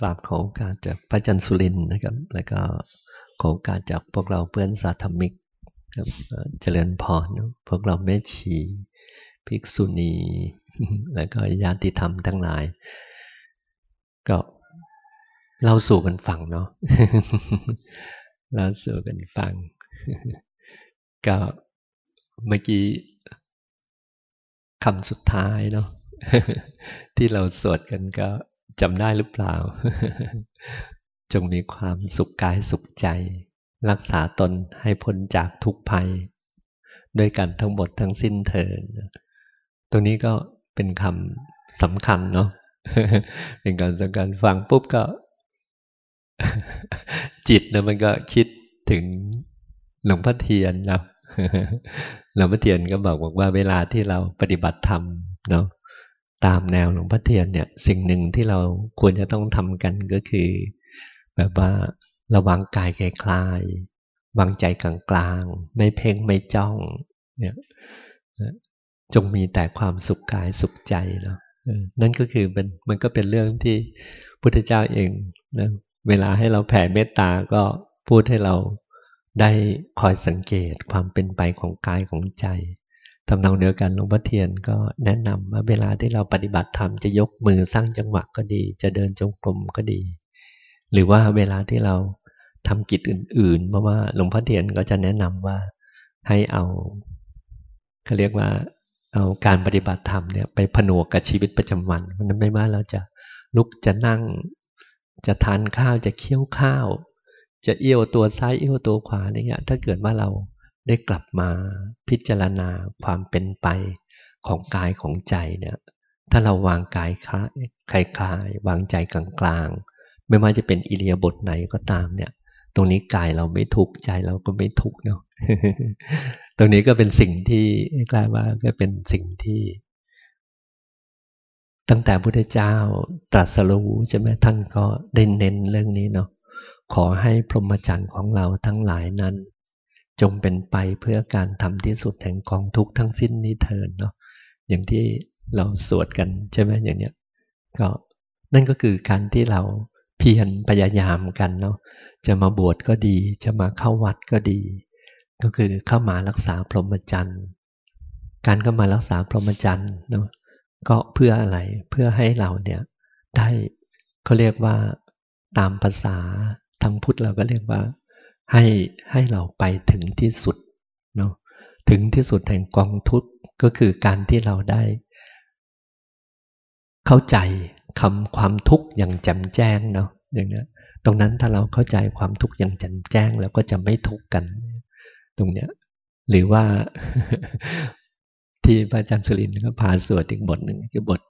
กราบขอโอกาสจากพระจันทร์สุรินนะครับ แล้วก็ขอโอกาสจากพวกเราเพื่อนสาธมิกครับเจริญพรพวกเราแม่ชีภิกษุณี แล้วก็ญาติธรรมทั้งหลาย ก็เล่าสู่กันฟังเนาะเล่าสู่กันฟัง ก็เมื่อกี้คำสุดท้ายเนาะที่เราสวดกันก็ จำได้หรือเปล่า จงมีความสุขกายสุขใจ รักษาตนให้พ้นจากทุกภัย ด้วยกันทั้งหมดทั้งสิ้นเถิดตรงนี้ก็เป็นคำสำคัญเนาะเป็นการสำคัญฟังปุ๊บก็ จิตนะมันก็คิดถึงหลวงพ่อเทียนนะหลวงพ่อเทียนก็บอกบอกว่าเวลาที่เราปฏิบัติธรรมเนาะ ตามแนวหลวงพ่อเทียนเนี่ยสิ่งหนึ่งที่เราควรจะต้องทำกันก็คือ แบบว่าระวังกายคลายวางใจกลางๆ ไม่เพ่งไม่จ้องเนี่ยจงมีแต่ความสุขกายสุขใจเนาะนั่นก็คือมันมันก็เป็นเรื่องที่พุทธเจ้าเองนะเวลาให้เราแผ่เมตตาก็พูดให้เราได้คอยสังเกตความเป็นไปของกายของใจ ทำนองเดียวกันหลวงพ่อเทียนก็แนะนำว่าเวลาที่เราปฏิบัติธรรมจะยกมือสร้างจังหวะก็ดี จะเดินจงกรมก็ดี หรือว่าเวลาที่เราทำกิจอื่นๆ เพราะว่าหลวงพ่อเทียนก็จะแนะนำว่าให้เอาเขาเรียกว่าเอาการปฏิบัติธรรมเนี่ยไปผนวกกับชีวิตประจำวันเพราะนั้นไม่ว่าเราจะลุกจะนั่ง จะทานข้าวจะเคี้ยวข้าว จะเอี้ยวตัวซ้ายเอี้ยวตัวขวาเนี่ยถ้าเกิดว่าเรา ได้กลับมาพิจารณาความเป็นไปของกายของใจเนี่ยถ้าเราวางกายคลายคลายวางใจกลางๆ ไม่ว่าจะเป็นอิเลียบทไหนก็ตามเนี่ย ตรงนี้กายเราไม่ทุกข์ใจเราก็ไม่ทุกข์เนาะตรงนี้ก็เป็นสิ่งที่กลายว่าก็เป็นสิ่งที่ ตั้งแต่พุทธเจ้าตรัสรู้ใช่ไหมท่านก็ได้เน้นเรื่องนี้เนาะขอให้พรหมจรรย์ของเราทั้งหลายนั้น จงเป็นไปเพื่อการทำที่สุดแห่งกองทุกข์ทั้งสิ้นนี้เถิดเนาะอย่างที่เราสวดกันใช่ไหมอย่างเนี้ยก็นั่นก็คือการที่เราเพียรพยายามกันเนาะจะมาบวชก็ดี จะมาเข้าวัดก็ดี ก็คือเข้ามารักษาพรหมจรรย์การเข้ามารักษาพรหมจรรย์เนาะก็เพื่ออะไรเพื่อให้เราเนี่ยได้เขาเรียกว่าตามภาษาทางพุทธเราก็เรียกว่า ให้ให้เราไปถึงที่สุดเนาะถึงที่สุดแห่งกองทุกข์ก็คือการที่เราได้ เข้าใจคำความทุกข์อย่างแจ่มแจ้งเนาะอย่างนี้ตรงนั้นถ้าเราเข้าใจความทุกข์อย่างแจ่มแจ้งแล้วก็จะไม่ทุกข์กัน ตรงเนี้ย หรือว่าที่พระอาจารย์สุรินทร์ก็พาสวดอีกบทหนึ่งคือบท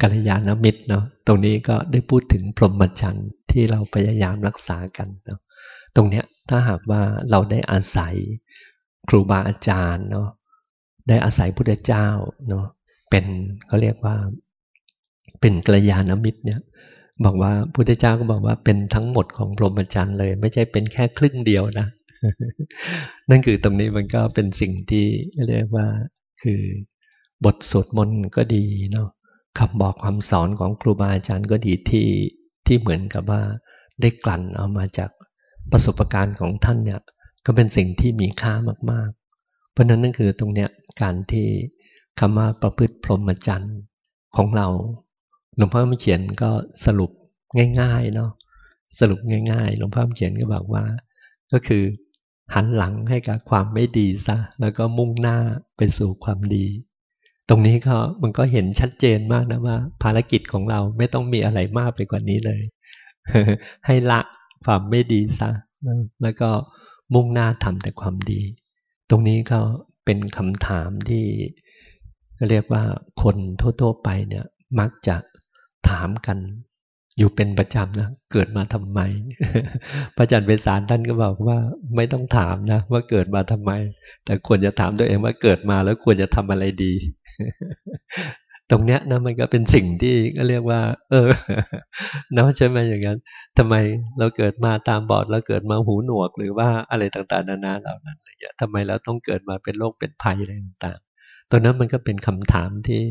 กัลยาณมิตรเนาะตรงนี้ก็ได้พูดถึงพรหมจรรย์ที่เราพยายามรักษากันเนาะตรงเนี้ยถ้าหากว่าเราได้อาศัยครูบาอาจารย์เนาะได้อาศัยพุทธเจ้าเนาะเป็นเขาเรียกว่า เป็นกัลยาณมิตรเนี่ยบอกว่าพุทธเจ้าก็บอกว่าเป็นทั้งหมดของพรหมจรรย์เลย ไม่ใช่เป็นแค่ครึ่งเดียวนะ นั่นคือตรงนี้มันก็เป็นสิ่งที่เรียกว่าคือบทสวดมนต์ก็ดีเนาะ คำบอกคำสอนของครูบาอาจารย์ก็ดีที่ที่เหมือนกับว่าได้กลั่นเอามาจากประสบการณ์ของท่านเนี่ยก็เป็นสิ่งที่มีค่ามากๆ เพราะนั้นนั่นคือตรงเนี้ยการที่คำว่าประพฤติพรหมจรรย์ของเราหลวงพ่อมเขียนก็สรุปง่ายๆเนาะสรุปง่ายๆหลวงพ่อมเขียนก็บอกว่า ก็คือหันหลังให้กับความไม่ดีซะแล้วก็มุ่งหน้าไปสู่ความดี ตรงนี้ก็มันก็เห็นชัดเจนมากนะว่า ภารกิจของเราไม่ต้องมีอะไรมากไปกว่านี้เลย ให้ละความไม่ดีซะแล้วก็มุ่งหน้าทำแต่ความดี ตรงนี้ก็เป็นคำถามที่ก็เรียกว่าคนทั่วๆไปเนี่ยมักจะถามกันอยู่เป็นประจำนะเกิดมาทำไม พระอาจารย์เปสารท่านก็บอกว่าไม่ต้องถามนะว่าเกิดมาทำไม แต่ควรจะถามตัวเองว่าเกิดมาแล้วควรจะทำอะไรดี ตรงเนี้ยนะมันก็เป็นสิ่งที่ก็เรียกว่า เออเนาะใช่ไหมอย่างนั้นทำไมเราเกิดมาตามบอดเราเกิดมาหูหนวก หรือว่าอะไรต่างๆนานาเหล่านั้นอะไรอย่างเงี้ยทำไมเราต้องเกิดมาเป็นโรคเป็นภัยอะไรต่างๆตอนนั้นมันก็เป็นคำถามที่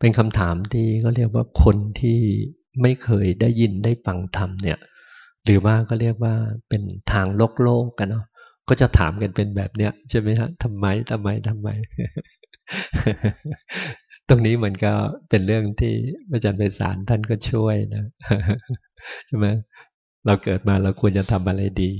เป็นคำถามที่เขาเรียกว่าคนที่ไม่เคยได้ยินได้ฟังธรรมเนี่ย หรือว่าก็เรียกว่าเป็นทางโลกโลกกันเนาะก็จะถามกันเป็นแบบเนี้ยใช่ไหมฮะทำไมทำไมทำไม ตรงนี้มันก็เป็นเรื่องที่อาจารย์ไปสารท่านก็ช่วยนะใช่ไหมเราเกิดมาเราควรจะทำอะไรดี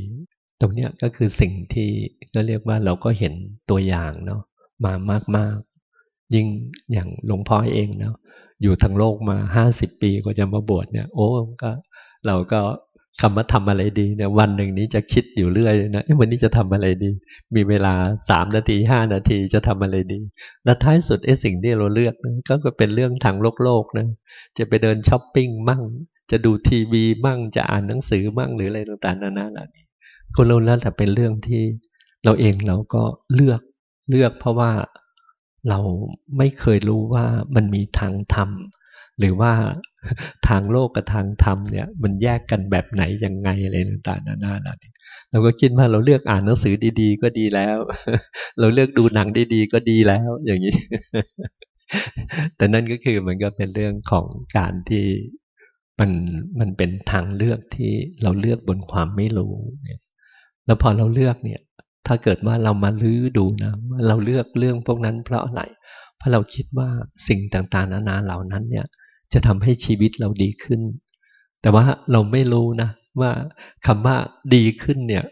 ตรงเนี้ยก็คือสิ่งที่ก็เรียกว่าเราก็เห็นตัวอย่างเนาะมามากๆ ยิ่งอย่างหลวงพ่อเองเนาะอยู่ทั้งโลกมาห้าสิบปีก็จะมาบวชเนี่ย โอ้ก็เราก็ คำว่าทำอะไรดีเนี่ยวันหนึ่งนี้จะคิดอยู่เรื่อยนะวันนี้จะทำอะไรดี มีเวลาสามนาทีห้านาทีจะทำอะไรดีและท้ายสุดไอ้สิ่งที่เราเลือกนะก็เป็นเรื่องทางโลกโลกนะจะไปเดินช้อปปิ้งมั่ง จะดูทีวีมั่งจะอ่านหนังสือมั่งหรืออะไรต่างๆนานาเหล่านี้ก็เราแล้วแต่เป็นเรื่องที่เราเองเราก็เลือกเลือกเพราะว่าเราไม่เคยรู้ว่ามันมีทางธรรม หรือว่าทางโลกกับทางธรรมเนี่ยมันแยกกันแบบไหนยังไงอะไรต่างๆนานาเราก็คิดว่าเราเลือกอ่านหนังสือดีๆ ก็ดีแล้ว เราเลือกดูหนังดีๆ ก็ดีแล้ว อย่างนี้ แต่นั่นก็คือมันก็เป็นเรื่องของการที่มันมันเป็นทางเลือกที่เราเลือกบนความไม่รู้เนี่ยแล้วพอเราเลือกเนี่ย ถ้าเกิดว่าเรามาลื้อดูนะว่าเราเลือกเรื่องพวกนั้นเพราะอะไร เพราะเราคิดว่าสิ่งต่างๆ นานาเหล่านั้นเนี่ย จะทำให้ชีวิตเราดีขึ้น แต่ว่าเราไม่รู้นะว่าคำว่าดีขึ้นเนี่ย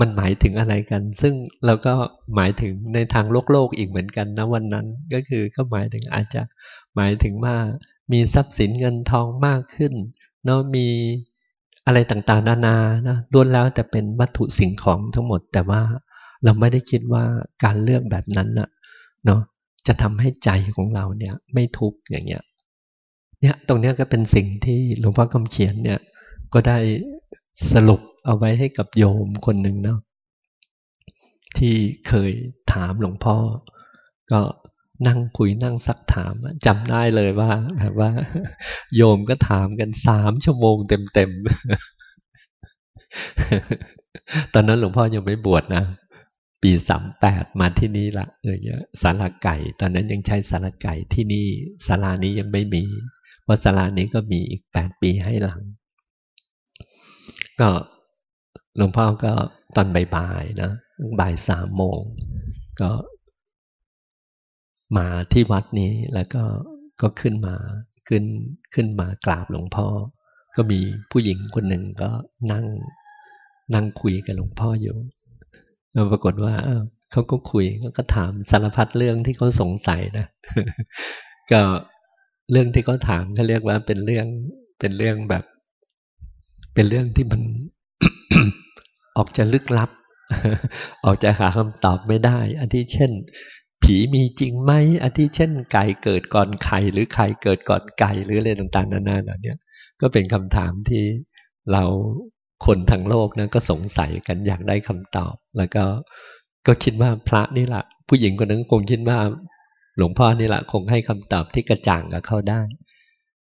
มันหมายถึงอะไรกัน ซึ่งเราก็หมายถึงในทางโลกโลกอีกเหมือนกันนะวันนั้น ก็คือก็หมายถึงอาจจะหมายถึงว่ามีทรัพย์สินเงินทองมากขึ้นเนาะมีอะไรต่างๆ นานานะล้วนแล้วแต่เป็นวัตถุสิ่งของทั้งหมด แต่ว่าเราไม่ได้คิดว่าการเลือกแบบนั้นนะเนาะจะทำให้ใจของเราเนี่ยไม่ทุกข์อย่างเงี้ย เนี่ยตรงนี้ก็เป็นสิ่งที่หลวงพ่อคำเขียนเนี่ย ก็ได้สรุปเอาไว้ให้กับโยมคนหนึ่งเนาะที่เคยถามหลวงพ่อ ก็นั่งคุยนั่งซักถามจำได้เลยว่าแบบว่า โยมก็ถามกันสามชั่วโมงเต็มๆ ตอนนั้นหลวงพ่อยังไม่บวชนะปีสามแปดมาที่นี่ละเออเนี่ยสาราไก่ ตอนนั้นยังใช้สาราไก่ที่นี่สารานี้ยังไม่มี เพราะสารานี้ก็มีอีกแปดปีให้หลัง ก็หลวงพ่อก็ตอนบ่ายๆนะบ่ายสามโมงก็ มาที่วัดนี้แล้วก็ก็ขึ้นมาขึ้นขึ้นมากราบหลวงพ่อ ก็มีผู้หญิงคนหนึ่งก็นั่งนั่งคุยกับหลวงพ่ออยู่แล้วปรากฏว่าเขาก็คุยก็ถามสารพัดเรื่องที่เขาสงสัยนะ ก็ เรื่องที่เขาถามเขาเรียกว่าเป็นเรื่องเป็นเรื่องแบบ เป็นเรื่องที่มันออกจะลึกลับ ออกจะหาคำตอบไม่ได้ อันที่เช่น ผีมีจริงไหมอันที่เช่น ไก่เกิดก่อนไข่หรือไข่เกิดก่อนไก่หรืออะไรต่างๆ นานาเหล่านี้ก็เป็นคำถามที่เราคนทั้งโลกนะก็สงสัยกันอยากได้คำตอบ แล้วก็ก็คิดว่าพระนี่แหละผู้หญิงคนนั้นคงคิดว่า หลวงพ่อนี่แหละคงให้คำตอบที่กระจ่างกับเขาได้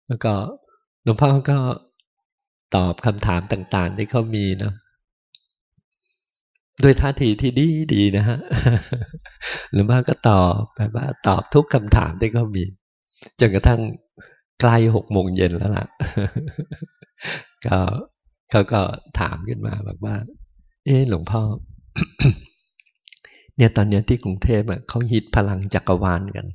แล้วก็หลวงพ่อก็ตอบคำถามต่างๆ ที่เขามีนะด้วยท่าทีที่ดีดีนะฮะหลวงพ่อก็ตอบแบบว่าตอบทุกคำถามที่เขามีจนกระทั่งใกล้หกโมงเย็นแล้วล่ะ ก็เขาก็ถามขึ้นมาบอกว่า เออหลวงพ่อ เนี่ยตอนนี้ที่กรุงเทพเขาฮิตพลังจักรวาลกัน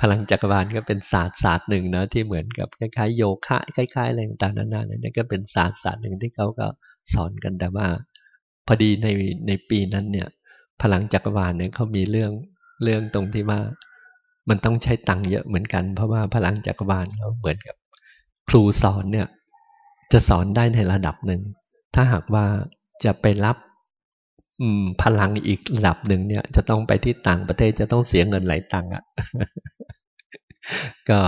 พลังจักรวาลก็เป็นศาสตร์ศาสตร์หนึ่งนะที่เหมือนกับคล้ายๆโยคะคล้ายๆอะไรต่างๆนานาเนี่ยก็เป็นศาสตร์ศาสตร์หนึ่งที่เขาก็สอนกันแต่ว่าพอดีในในปีนั้นเนี่ย พลังจักรวาลเนี่ยเขามีเรื่องเรื่องตรงที่ว่ามันต้องใช้ตังค์เยอะเหมือนกัน เพราะว่าพลังจักรวาลเขาเหมือนกับ ครูสอนเนี่ยจะสอนได้ในระดับหนึ่งถ้าหากว่าจะไปรับ พลังอีกระดับหนึ่งเนี่ย จะต้องไปที่ต่างประเทศจะต้องเสียเงินหลายตังค์อะก็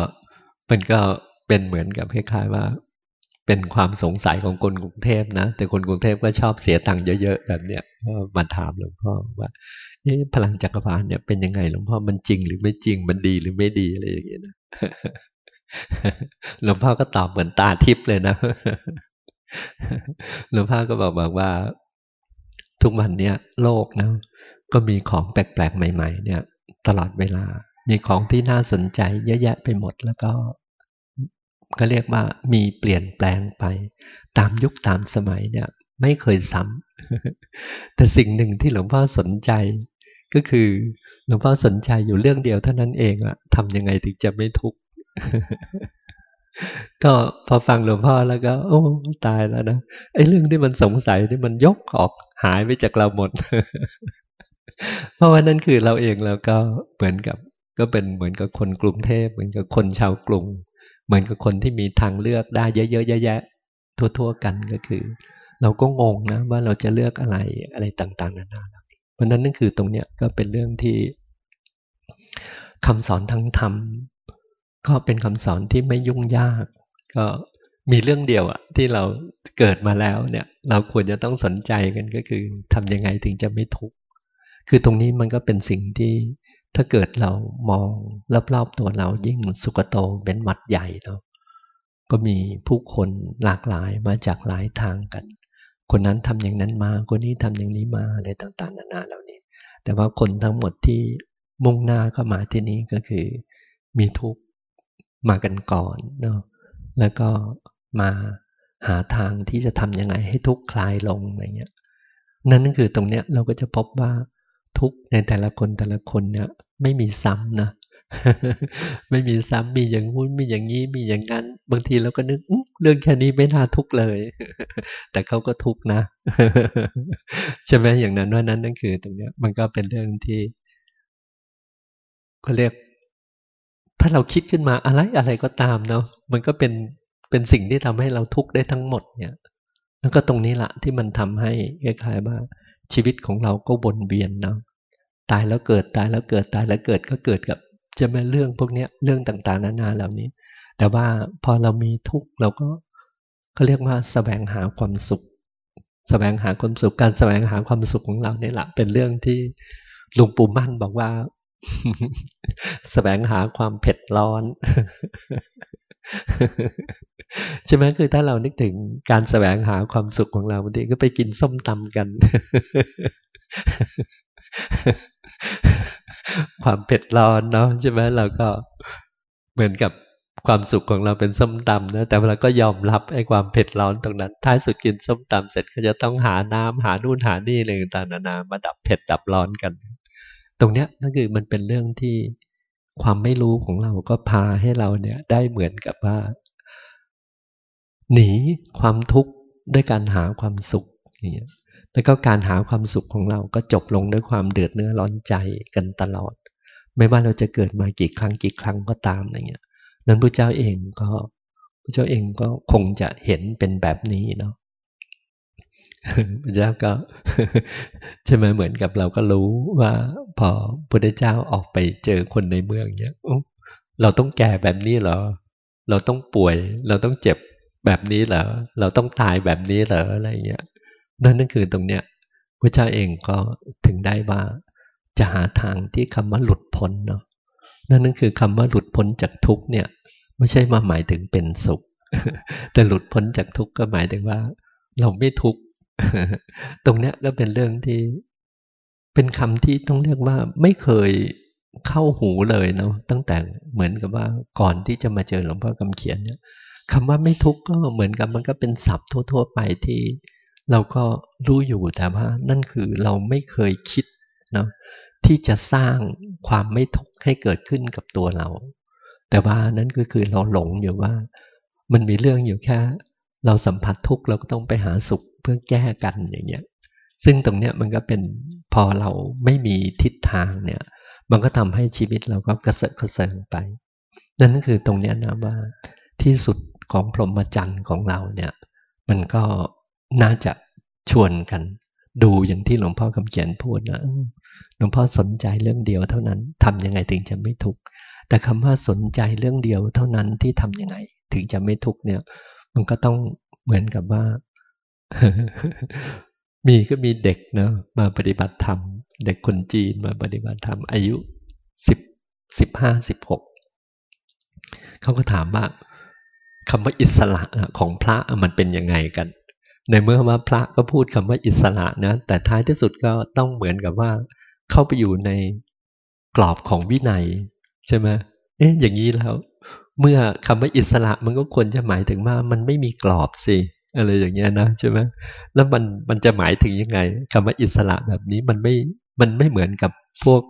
มันก็เป็นเหมือนกับคล้ายๆว่า เป็นความสงสัยของคนกรุงเทพนะ แต่คนกรุงเทพก็ชอบเสียตังค์เยอะๆแบบเนี้ยมาถามหลวงพ่อว่าพลังจักรวาลเนี่ยเป็นยังไงหลวงพ่อมันจริงหรือไม่จริงมันดีหรือไม่ดีอะไรอย่างเงี้ยนะหลวงพ่อก็ตอบเหมือนตาทิพย์เลยนะหลวงพ่อก็บอกบอกว่า ทุกวันเนี้ยโลกนะก็มีของแปลกๆ ใหม่ ๆ เนี่ย ตลอดเวลา มีของที่น่าสนใจเยอะแยะไปหมดแล้วก็ก็เรียกว่ามีเปลี่ยนแปลงไป ตามยุคตามสมัยเนี่ย ไม่เคยซ้ำแต่สิ่งหนึ่งที่หลวงพ่อสนใจ ก็คือหลวงพ่อสนใจอยู่เรื่องเดียวเท่านั้นเองอะทำยังไงถึงจะไม่ทุกข์ ก็พอฟังหลวงพ่อแล้วก็ โอ้ตายแล้วนะไอ้เรื่องที่มันสงสัยที่มันยกออกหายไปจากเราหมด เพราะว่านั่นคือเราเองแล้วก็เหมือนกับ ก็เป็นเหมือนกับคนกรุงเทพเหมือนกับคนชาวกรุง เหมือนกับคนที่มีทางเลือกได้เยอะๆแยะๆทั่วๆกันก็คือ เราก็งงนะว่าเราจะเลือกอะไรอะไรต่างๆนานาเพราะนั้นนั่นคือตรงเนี้ยก็เป็นเรื่องที่คำสอนทั้งธรรม ก็เป็นคำสอนที่ไม่ยุ่งยาก ก็มีเรื่องเดียวอะที่เราเกิดมาแล้วเนี่ย เราควรจะต้องสนใจกันก็คือทำยังไงถึงจะไม่ทุกข์คือตรงนี้มันก็เป็นสิ่งที่ถ้าเกิดเรามองรอบๆตัวเรายิ่งสุกโตเป็นวัดใหญ่เนาะก็มีผู้คนหลากหลายมาจากหลายทางกัน คนนั้นทำอย่างนั้นมา คนนี้ทำอย่างนี้มาอะไรต่างๆ นานาเหล่านี้ แต่ว่าคนทั้งหมดที่มุ่งหน้าเข้ามาที่นี้ก็คือ มีทุกข์ มากันก่อนเนาะแล้วก็มาหาทางที่จะทำยังไงให้ทุกคลายลงอะไรเงี้ยนั่นก็คือตรงเนี้ยเราก็จะพบว่าทุกในแต่ละคนแต่ละคนเนี่ยไม่มีซ้ำนะไม่มีซ้ำมีอย่างงู้นมีอย่างนี้มีอย่างนั้น บางทีเราก็นึกเรื่องแค่นี้ไม่น่าทุกเลย แต่เขาก็ทุกนะใช่ไหมอย่างนั้นว่านั้นนั่นคือตรงเนี้ย มันก็เป็นเรื่องที่ก็เรียก ถ้าเราคิดขึ้นมาอะไรอะไรก็ตามเนาะมันก็เป็นเป็นสิ่งที่ทำให้เราทุกข์ได้ทั้งหมดเนี่ยแล้วก็ตรงนี้แหละที่มันทำให้คล้ายๆว่าชีวิตของเราก็วนเวียนเนาะตายแล้วเกิดตายแล้วเกิดตายแล้วเกิดก็เกิดกับจะเป็นเรื่องพวกเนี้ยเรื่องต่างๆนานาเหล่านี้ แต่ว่าพอเรามีทุกข์เราก็เขาเรียกว่าสแสวงหาความสุขสแสวงหาความสุขการสแสวงหาความสุขของเราเนี่ยแหละเป็นเรื่องที่หลวงปู่มั่นบอกว่า แสวงหาความเผ็ดร้อน ใช่ไหมคือถ้าเรานึกถึงการแสวงหาความสุขของเราบางทีก็ไปกินส้มตำกัน ความเผ็ดร้อนเนาะใช่ไหมเราก็เหมือนกับความสุขของเราเป็นส้มตำนะแต่เราก็ยอมรับไอ้ความเผ็ดร้อนตรงนั้น ท้ายสุดกินส้มตำเสร็จก็จะต้องหาน้ำหานู่นหานี่อะไรต่างๆนานามาดับเผ็ดดับร้อนกัน ตรงเนี้ยก็คือมันเป็นเรื่องที่ความไม่รู้ของเราก็พาให้เราเนี่ยได้เหมือนกับว่า หนีความทุกข์ด้วยการหาความสุขอย่างเงี้ยแล้วก็การหาความสุขของเราก็จบลงด้วยความเดือดเนื้อร้อนใจกันตลอด ไม่ว่าเราจะเกิดมากี่ครั้งกี่ครั้งก็ตามอะไรเงี้ยนั้นพระเจ้าเองก็พระเจ้าเองก็คงจะเห็นเป็นแบบนี้เนาะ พระเจ้าก็ใช่ไหมเหมือนกับเราก็รู้ว่าพอพระเจ้าออกไปเจอคนในเมืองเนี้ยเราต้องแก่แบบนี้เหรอ เราต้องป่วย เราต้องเจ็บแบบนี้เหรอ เราต้องตายแบบนี้เหรออะไรเงี้ยนั่นนั่นคือตรงเนี้ยพระเจ้าเองก็ถึงได้ว่าจะหาทางที่คำว่าหลุดพ้นเนาะนั่นนั่นคือคำว่าหลุดพ้นจากทุกเนี่ยไม่ใช่มาหมายถึงเป็นสุข แต่หลุดพ้นจากทุกก็หมายถึงว่า เราไม่ทุก ตรงเนี้ยก็เป็นเรื่องที่เป็นคำที่ต้องเรียกว่าไม่เคยเข้าหูเลยเนาะตั้งแต่เหมือนกับว่าก่อนที่จะมาเจอหลวงพ่อคำเขียนเนี่ยคำว่าไม่ทุกข์ก็เหมือนกับมันก็เป็นศัพท์ทั่ว ๆ ไปที่เราก็รู้อยู่แต่ว่านั่นคือเราไม่เคยคิดเนาะที่จะสร้างความไม่ทุกข์ให้เกิดขึ้นกับตัวเรา แต่ว่านั่นก็คือเราหลงอยู่ว่า มันมีเรื่องอยู่แค่ เราสัมผัสทุกข์เราก็ต้องไปหาสุข พื่อแก้กันอย่างเงี้ยซึ่งตรงเนี้ยมันก็เป็นพอเราไม่มีทิศทางเนี่ย มันก็ทำให้ชีวิตเราก็กระเสาะกระเซิงไป นั่นก็คือตรงเนี้ยนะว่าที่สุดของพรหมจรรย์ของเราเนี่ย มันก็น่าจะชวนกัน ดูอย่างที่หลวงพ่อคำเขียนพูดนะหลวงพ่อสนใจเรื่องเดียวเท่านั้นทำยังไงถึงจะไม่ทุกข์แต่คำว่าสนใจเรื่องเดียวเท่านั้นที่ทำยังไง ถึงจะไม่ทุกข์เนี่ย มันก็ต้องเหมือนกับว่า มีก็มีเด็กเนาะมาปฏิบัติธรรม เด็กคนจีนมาปฏิบัติธรรม อายุสิบสิบห้าสิบหกเขาก็ถามว่าคำว่าอิสระของพระมันเป็นยังไงกัน ในเมื่อว่าพระก็พูดคำว่าอิสระนะ แต่ท้ายที่สุดก็ต้องเหมือนกับว่า เข้าไปอยู่ในกรอบของวินัย ใช่ไหมเอ๊ะอย่างนี้แล้ว เมื่อคำว่าอิสระมันก็ควรจะหมายถึงว่ามันไม่มีกรอบสิ อะไรอย่างเงี้ยนะใช่ไหมแล้วมันมันจะหมายถึงยังไงคำว่าอิสระแบบนี้มันไม่มันไม่เหมือนกับพวก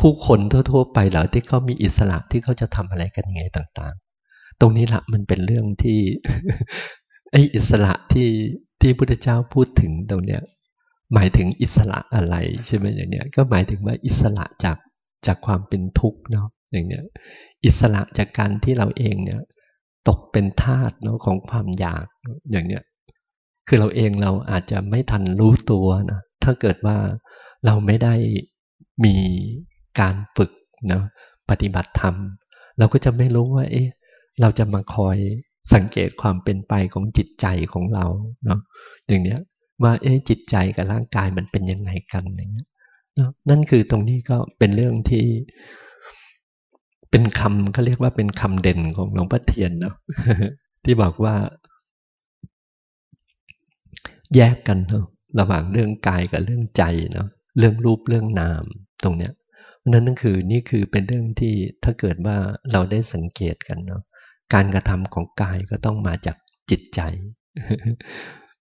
ผู้คนทั่ว ๆ ไปเหรอที่เขามีอิสระที่เขาจะทำอะไรกันยังไงต่างๆ ตรงนี้ละมันเป็นเรื่องที่ไอ้อิสระที่ที่พุทธเจ้าพูดถึงตรงเนี้ยหมายถึงอิสระอะไรใช่ไหมอย่างเนี้ยก็หมายถึงว่าอิสระจากจากความเป็นทุกข์เนาะอย่างเนี้ยอิสระจากการที่เราเองเนี่ย ตกเป็นทาสเนาะของความอยากอย่างเนี้ยคือเราเองเราอาจจะไม่ทันรู้ตัวนะถ้าเกิดว่าเราไม่ได้มีการฝึกนะปฏิบัติธรรม เราก็จะไม่รู้ว่า เอ๊ะเราจะมาคอยสังเกตความเป็นไปของจิตใจของเราเนาะอย่างเนี้ยว่าเอ๊ะจิตใจกับร่างกายมันเป็นยังไงกันอย่างเงี้ยนั่นคือตรงนี้ก็เป็นเรื่องที่ เป็นคำเขาเรียกว่าเป็นคำเด่นของหลวงพ่อเทียนเนาะที่บอกว่า แยกกันเนาะระหว่างเรื่องกายกับเรื่องใจเนาะเรื่องรูปเรื่องนามตรงเนี้ยนั่นนั่นคือนี่คือเป็นเรื่องที่ถ้าเกิดว่าเราได้สังเกตกันเนาะการกระทำของกายก็ต้องมาจากจิตใจ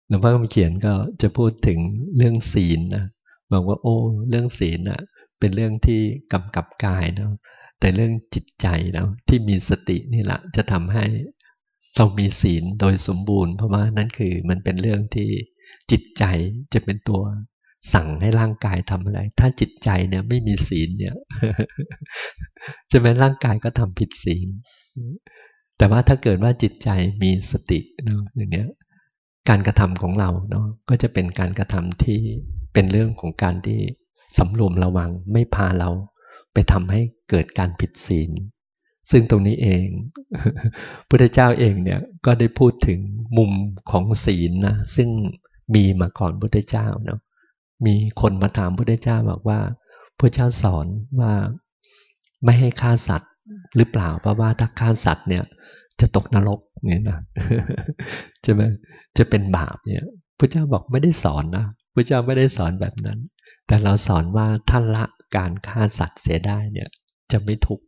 หลวงพ่อคำเขียนก็จะพูดถึงเรื่องศีลนะบอกว่าโอ้ เรื่องศีลนะเป็นเรื่องที่กำกับกายเนาะ แต่เรื่องจิตใจนะที่มีสตินี่แหละจะทำให้เรามีศีลโดยสมบูรณ์ เพราะว่านั่นคือมันเป็นเรื่องที่จิตใจจะเป็นตัวสั่งให้ร่างกายทำอะไร ถ้าจิตใจเนี่ยไม่มีศีลเนี่ยจะเป็นร่างกายก็ทำผิดศีล แต่ว่าถ้าเกิดว่าจิตใจมีสติเนาะอย่างเงี้ย การกระทำของเราเนาะก็จะเป็นการกระทำที่เป็นเรื่องของการที่สำรวมระวังไม่พาเรา ไปทำให้เกิดการผิดศีล ซึ่งตรงนี้เองพุทธเจ้าเองเนี่ยก็ได้พูดถึงมุมของศีลนะซึ่งมีมาก่อนพุทธเจ้าเนาะมีคนมาถามพุทธเจ้าบอกว่าพระเจ้าสอนว่าไม่ให้ฆ่าสัตว์หรือเปล่าเพราะว่าถ้าฆ่าสัตว์เนี่ยจะตกนรกเนี่ยนะจะไหมจะเป็นบาปเนี่ยพระเจ้าบอกไม่ได้สอนนะพระเจ้าไม่ได้สอนแบบนั้น แต่เราสอนว่าท่านละ การฆ่าสัตว์เสียได้เนี่ยจะไม่ทุกข์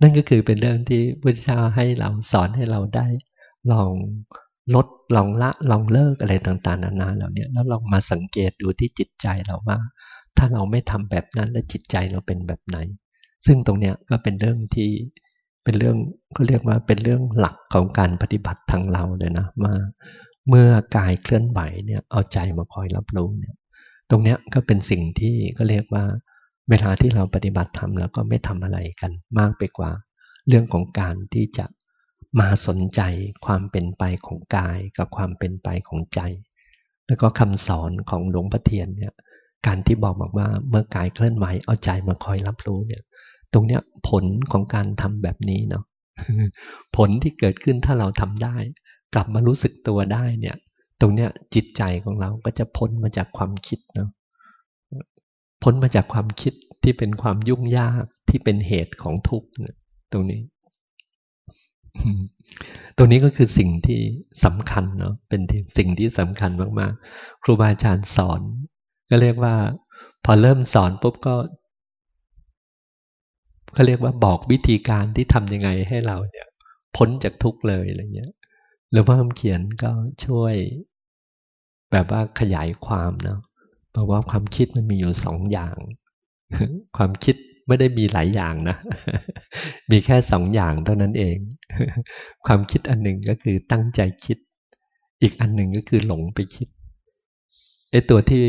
นั่นก็คือเป็นเรื่องที่พระเจ้าให้เราสอนให้เราได้ลองลดลองละลองเลิกอะไรต่างๆนานาเหล่านี้แล้วลองมาสังเกตดูที่จิตใจเราว่า ถ้าเราไม่ทำแบบนั้นแล้วจิตใจเราเป็นแบบไหน ซึ่งตรงเนี้ยก็เป็นเรื่องที่เป็นเรื่องเขาเรียกว่าเป็นเรื่องหลักของการปฏิบัติทางเราเลยนะว่าเมื่อกายเคลื่อนไหวเนี่ยเอาใจมาคอยรับรู้เนี่ยตรงเนี้ยก็เป็นสิ่งที่ก็เรียกว่า เวลาที่เราปฏิบัติธรรมแล้วก็ไม่ทำอะไรกันมากไปกว่า เรื่องของการที่จะมาสนใจความเป็นไปของกายกับความเป็นไปของใจ แล้วก็คำสอนของหลวงพ่อเทียนเนี่ยการที่บอกบอกว่าเมื่อกายเคลื่อนไหวเอาใจมาคอยรับรู้เนี่ย ตรงเนี้ยผลของการทำแบบนี้เนาะผลที่เกิดขึ้นถ้าเราทำได้ กลับมารู้สึกตัวได้เนี่ย ตรงเนี้ยจิตใจของเราก็จะพ้นมาจากความคิดเนาะ พ้นมาจากความคิดที่เป็นความยุ่งยากที่เป็นเหตุของทุกข์ตรงนี้ ตรงนี้ก็คือสิ่งที่สำคัญเนาะเป็นสิ่งที่สำคัญมากๆ ครูบาอาจารย์สอน ก็เรียกว่า พอเริ่มสอนปุ๊บก็เขาเรียกว่าบอกวิธีการที่ทำยังไงให้เราเนี่ย พ้นจากทุกข์เลยอะไรเงี้ยหรือว่าคำเขียนก็ช่วย แบบว่าขยายความเนาะ บอกว่าความคิดมันมีอยู่สองอย่าง ความคิดไม่ได้มีหลายอย่างนะ มีแค่สองอย่างเท่านั้นเอง ความคิดอันหนึ่งก็คือตั้งใจคิด อีกอันหนึ่งก็คือหลงไปคิดไอ้ตัวที่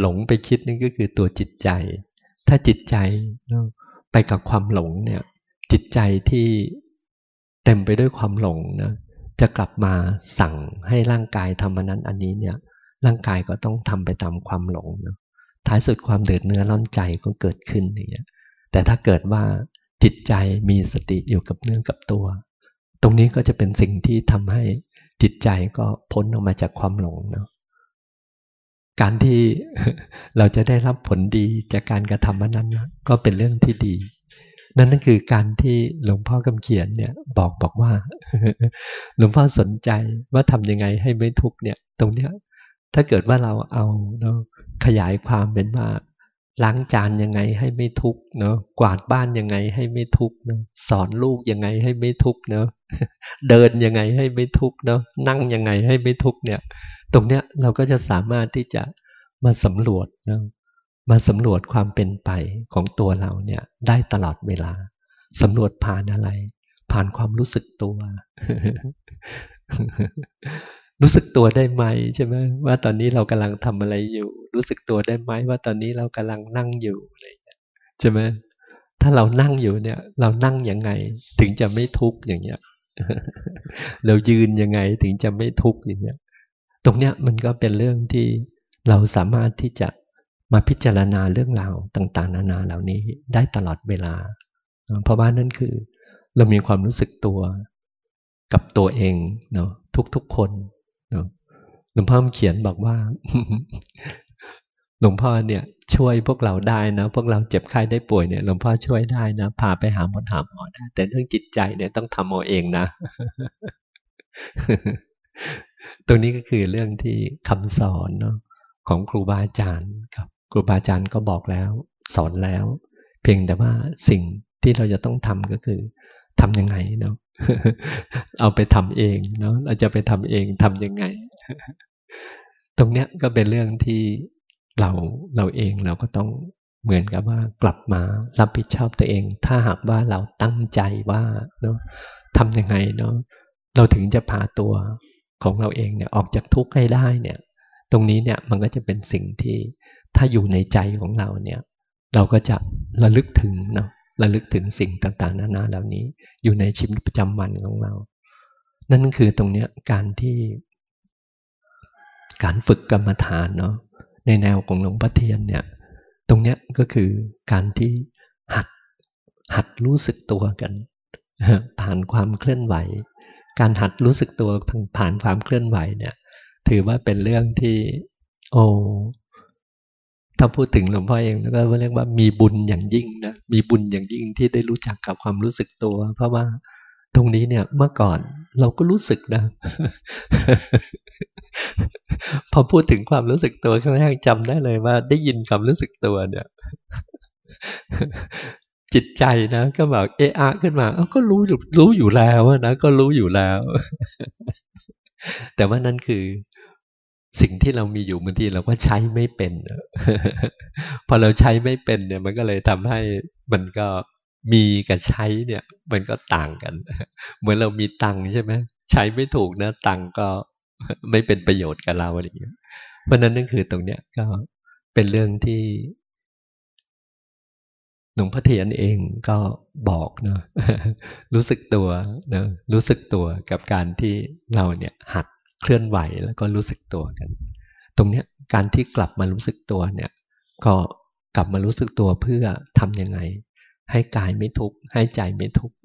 หลงไปคิดนี่ก็คือตัวจิตใจ ถ้าจิตใจไปกับความหลงเนี่ย จิตใจที่เต็มไปด้วยความหลงนะจะกลับมาสั่งให้ร่างกายทำมันนั้นอันนี้เนี่ย ร่างกายก็ต้องทำไปตามความหลงนะท้ายสุดความเดือดเนื้อร้อนใจก็เกิดขึ้นอย่างเงี้ยแต่ถ้าเกิดว่าจิตใจมีสติอยู่กับเนื้อกับตัว ตรงนี้ก็จะเป็นสิ่งที่ทำให้จิตใจก็พ้นออกมาจากความหลงเนาะการที่เราจะได้รับผลดีจากการกระทำนั้นนะก็เป็นเรื่องที่ดี นั่นนั่นคือการที่หลวงพ่อกำเขียนเนี่ยบอกบอกว่า หลวงพ่อสนใจว่าทำยังไงให้ไม่ทุกเนี่ย ตรงเนี้ย ถ้าเกิดว่าเราเอาเนาะขยายความเป็นว่าล้างจานยังไงให้ไม่ทุกเนาะกวาดบ้านยังไงให้ไม่ทุกเนาะสอนลูกยังไงให้ไม่ทุกเนาะเดินยังไงให้ไม่ทุกเนาะนั่งยังไงให้ไม่ทุกเนี่ย ตรงเนี้ยเราก็จะสามารถที่จะมาสำรวจเนาะมาสำรวจความเป็นไปของตัวเราเนี่ยได้ตลอดเวลาสำรวจผ่านอะไร ผ่านความรู้สึกตัว รู้สึกตัวได้ไหมใช่ไหมว่าตอนนี้เรากำลังทำอะไรอยู่ รู้สึกตัวได้ไหมว่าตอนนี้เรากำลังนั่งอยู่อะไรใช่ไหมถ้าเรานั่งอยู่เนี่ย เรานั่งยังไง ถึงจะไม่ทุกข์อย่างเงี้ยเรายืนยังไงถึงจะไม่ทุกข์อย่างเงี้ย ตรงเนี้ยมันก็เป็นเรื่องที่เราสามารถที่จะมาพิจารณาเรื่องราวต่าง ๆ นานาเหล่านี้ได้ตลอดเวลา เพราะว่านั่นคือ เรามีความรู้สึกตัวกับตัวเองเนาะทุกๆคน หลวงพ่อเขียนบอกว่า หลวงพ่อเนี่ย ช่วยพวกเราได้นะ พวกเราเจ็บไข้ได้ป่วยเนี่ย หลวงพ่อช่วยได้นะพาไปหาหมอหาหมอได้แต่เรื่องจิตใจเนี่ยต้องทำเอาเองนะ ตรงนี้ก็คือเรื่องที่คำสอนเนาะของครูบาอาจารย์ครับ ครูบาอาจารย์ก็บอกแล้ว สอนแล้ว เพียงแต่ว่าสิ่งที่เราจะต้องทำก็คือทำยังไงเนาะเอาไปทำเองเนาะเราจะไปทำเองทำยังไง ตรงเนี้ยก็เป็นเรื่องที่เราเราเองเราก็ต้องเหมือนกับว่ากลับมารับผิดชอบตัวเอง ถ้าหากว่าเราตั้งใจว่าเนาะทำยังไงเนาะเราถึงจะพาตัวของเราเองเนี่ยออกจากทุกข์ให้ได้เนี่ย ตรงนี้เนี่ยมันก็จะเป็นสิ่งที่ถ้าอยู่ในใจของเราเนี่ย เราก็จะระลึกถึงเนาะระลึกถึงสิ่งต่างๆ นานาเหล่านี้ อยู่ในชีวิตประจำวันของเรา นั่นคือตรงเนี้ยการที่ การฝึกกรรมฐานเนาะในแนวของหลวงพ่อเทียนเนี่ย ตรงเนี้ยก็คือการที่หัดหัดรู้สึกตัวกันผ่านความเคลื่อนไหว การหัดรู้สึกตัวผ่านความเคลื่อนไหวเนี่ย ถือว่าเป็นเรื่องที่ โอ้ถ้าพูดถึงหลวงพ่อเองแล้วก็เรียกว่ามีบุญอย่างยิ่งนะมีบุญอย่างยิ่งที่ได้รู้จักกับความรู้สึกตัว เพราะว่า ตรงนี้เนี่ยเมื่อก่อนเราก็รู้สึกนะ พอพูดถึงความรู้สึกตัวครั้งแรกจำได้เลยว่า ได้ยินความรู้สึกตัวเนี่ย จิตใจนะก็แบบเอะอะขึ้นมาก็รู้อยู่รู้อยู่แล้วนะก็รู้อยู่แล้ว แต่ว่านั่นคือสิ่งที่เรามีอยู่บางทีเราก็ใช้ไม่เป็น พอเราใช้ไม่เป็นเนี่ย มันก็เลยทำให้มันก็ มีกับใช้เนี่ยมันก็ต่างกัน เหมือนเรามีตังใช่ไหมใช้ไม่ถูกนะตังก็ไม่เป็นประโยชน์กับเราอะไรอย่างเงี้ยเพราะนั้นนั่นคือตรงเนี้ยก็เป็นเรื่องที่หลวงพ่อเทียนเองก็บอกเนาะรู้สึกตัวเนาะรู้สึกตัวกับการที่เราเนี่ยหัดเคลื่อนไหวแล้วก็รู้สึกตัวกัน ตรงเนี้ยการที่กลับมารู้สึกตัวเนี่ย ก็กลับมารู้สึกตัวเพื่อทํำยังไง ให้กายไม่ทุกข์ให้ใจไม่ทุกข์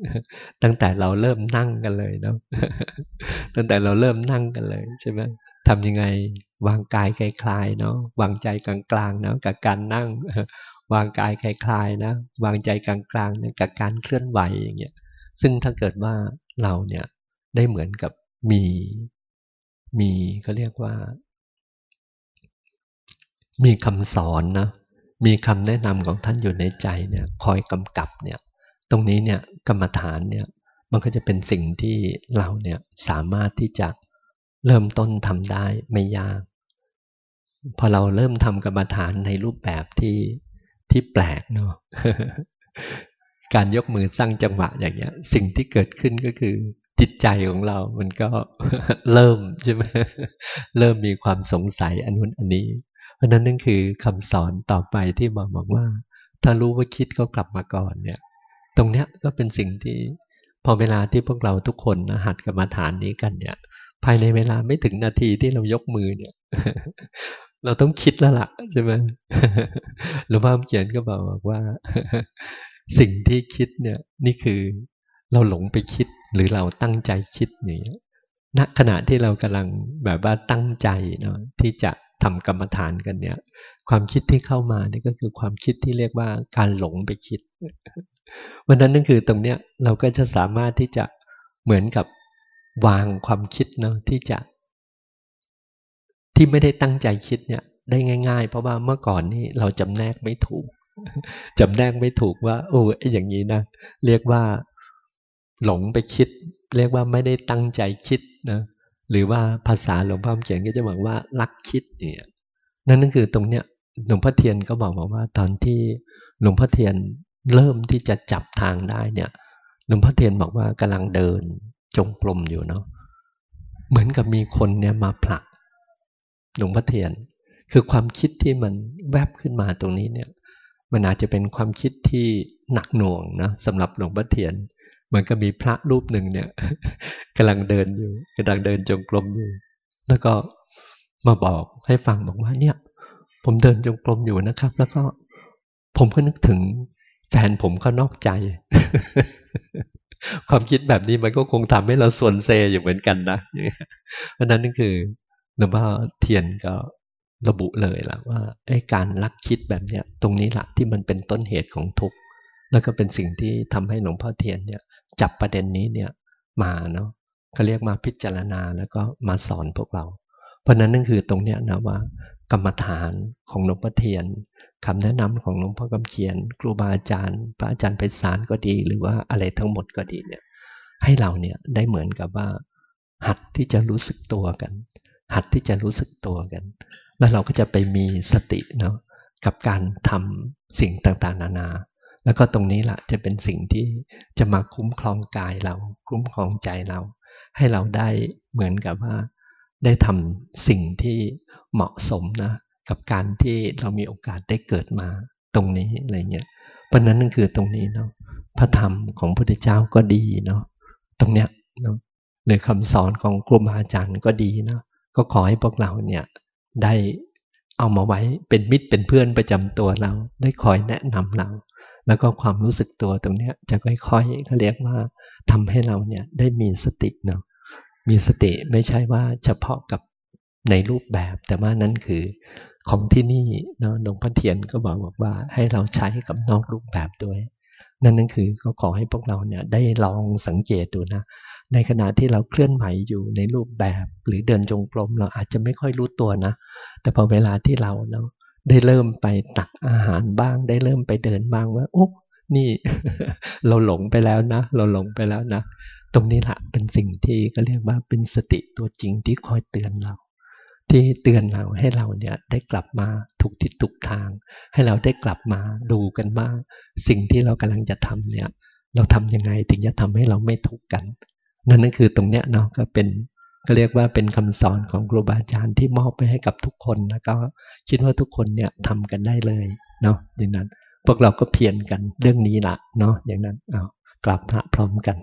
ตั้งแต่เราเริ่มนั่งกันเลยเนาะตั้งแต่เราเริ่มนั่งกันเลยใช่ไหมทำยังไงวางกายคลายๆเนาะวางใจกลางๆเนาะกับการนั่ง วางกายคลายๆนะวางใจกลางๆเนี่ยกับการเคลื่อนไหวอย่างเงี้ยซึ่งถ้าเกิดว่าเราเนี่ยได้เหมือนกับมีมีเขาเรียกว่า มีคำสอนนะ มีคำแนะนำของท่านอยู่ในใจเนี่ยคอยกำกับเนี่ยตรงนี้เนี่ยกรรมฐานเนี่ยมันก็จะเป็นสิ่งที่เราเนี่ยสามารถที่จะเริ่มต้นทำได้ไม่ยาก พอเราเริ่มทำกรรมฐานในรูปแบบที่ที่แปลกเนาะการยกมือสร้างจังหวะอย่างเงี้ย สิ่งที่เกิดขึ้นก็คือ จิตใจของเรา มันก็เริ่มใช่ไหมเริ่มมีความสงสัยอันนู้นอันนี้ เพราะนั้นนั่นคือคำสอนต่อไปที่บอกบอกว่า ถ้ารู้ว่าคิดก็กลับมาก่อนเนี่ย ตรงเนี้ยก็เป็นสิ่งที่พอเวลาที่พวกเราทุกคนนะหัดกรรมาฐานนี้กันเนี่ย ภายในเวลาไม่ถึงนาทีที่เรายกมือเนี่ย เราต้องคิดแล้วล่ะใช่ไหมหลวงพ่อเขียนก็บอกว่า สิ่งที่คิดเนี่ย นี่คือเราหลงไปคิดหรือเราตั้งใจคิดอย่างนี้ณขณะที่เรากำลังแบบว่าตั้งใจเนาะที่จะ ทำกรรมฐานกันเนี่ย ความคิดที่เข้ามานี่ก็คือความคิดที่เรียกว่าการหลงไปคิดวันนั้นนั่นคือตรงเนี้ยเราก็จะสามารถที่จะเหมือนกับวางความคิดเนาะที่จะ ที่ไม่ได้ตั้งใจคิดเนี่ย ได้ง่าย ๆ เพราะว่าเมื่อก่อนนี่เราจำแนกไม่ถูกจำแนกไม่ถูกว่าโอ้ไอ้อย่างนี้นะเรียกว่า หลงไปคิด เรียกว่าไม่ได้ตั้งใจคิดนะ หรือว่าภาษาหลวงพ่อเขียนก็จะบอกว่ารักคิดเนี่ยนั่นนั่นคือตรงเนี้ยหลวงพ่อเทียนก็บอกบอกว่าตอนที่หลวงพ่อเทียนเริ่มที่จะจับทางได้เนี่ยหลวงพ่อเทียนบอกว่ากำลังเดินจงกรมอยู่เนาะเหมือนกับมีคนเนี่ยมาผลักหลวงพ่อเทียน คือความคิดที่มันแวบขึ้นมาตรงนี้เนี่ยมันอาจจะเป็นความคิดที่หนักหน่วงนะสำหรับหลวงพ่อเทียน เหมือนกับมีพระรูปหนึ่งเนี่ยกำลังเดินอยู่กำลังเดินจงกรมอยู่ แล้วก็มาบอกให้ฟังบอกว่าเนี่ย ผมเดินจงกรมอยู่นะครับ แล้วก็ผมก็นึกถึงแฟนผมเขานอกใจ ความคิดแบบนี้มันก็คงทำให้เราส่วนเซอยู่เหมือนกันนะเพราะนั้นนั่นคือหลวงพ่อเทียนก็ระบุเลยล่ะว่าไอ้การลักคิดแบบเนี้ยตรงนี้แหละที่มันเป็นต้นเหตุของทุกข์แล้วก็เป็นสิ่งที่ทำให้หลวงพ่อเทียนเนี่ย จับประเด็นนี้เนี่ยมาเนาะเขาเรียกมาพิจารณาแล้วก็มาสอนพวกเรา เพราะนั้นนั่นคือตรงเนี้ยนะว่ากรรมฐานของหลวงพ่อเทียนคำแนะนำของหลวงพ่อกำเขียน ครูบาอาจารย์ พระอาจารย์ไปสารก็ดี หรือว่าอะไรทั้งหมดก็ดีเนี่ยให้เราเนี่ยได้เหมือนกับว่า หัดที่จะรู้สึกตัวกัน หัดที่จะรู้สึกตัวกัน แล้วเราก็จะไปมีสติเนาะกับการทำสิ่งต่างๆ นานา แล้วก็ตรงนี้แหละจะเป็นสิ่งที่จะมาคุ้มครองกายเรา คุ้มครองใจเรา ให้เราได้เหมือนกับว่า ได้ทำสิ่งที่เหมาะสมนะกับการที่เรามีโอกาสได้เกิดมาตรงนี้อะไรเงี้ยเพราะนั้นนั่นคือตรงนี้เนาะพระธรรมของพระพุทธเจ้าก็ดีเนาะตรงเนี้ยเนาะหรือคำสอนของครูบาอาจารย์ก็ดีเนาะก็ขอให้พวกเราเนี่ยได้ เอามาไว้เป็นมิตรเป็นเพื่อนประจำตัวเรา ได้คอยแนะนำเรา แล้วก็ความรู้สึกตัวตรงเนี้ยจะค่อยๆเขาเรียกว่าทำให้เราเนี่ยได้มีสติเนาะมีสติไม่ใช่ว่าเฉพาะกับในรูปแบบ แต่ว่านั้นคือของที่นี่เนาะหลวงพ่อเทียนก็บอกบอกว่าให้เราใช้กับนอกรูปแบบด้วย นั่นนั่นคือก็ขอให้พวกเราเนี่ยได้ลองสังเกตดูนะ ในขณะที่เราเคลื่อนไหวอยู่ในรูปแบบ หรือเดินจงกรมเราอาจจะไม่ค่อยรู้ตัวนะ แต่พอเวลาที่เราเนาะได้เริ่มไปตักอาหารบ้าง ได้เริ่มไปเดินบ้างว่าโอ้นี่ เราหลงไปแล้วนะ เราหลงไปแล้วนะ ตรงนี้แหละเป็นสิ่งที่ก็เรียกว่าเป็นสติตัวจริงที่คอยเตือนเรา ที่เตือนเราให้เราเนี่ยได้กลับมาถูกทิศถูกทาง ให้เราได้กลับมาดูกันว่าสิ่งที่เรากำลังจะทำเนี่ยเราทํำยังไงถึงจะทำให้เราไม่ทุกข์กัน นั่นนั่นคือตรงเนี้ยเนาะก็เป็นก็เรียกว่าเป็นคำสอนของครูบาอาจารย์ที่มอบไปให้กับทุกคนแล้วก็คิดว่าทุกคนเนี่ยทำกันได้เลยเนาะอย่างนั้น พวกเราก็เพียรกันเรื่องนี้ละเนาะอย่างนั้นเอากลับพระพร้อมกัน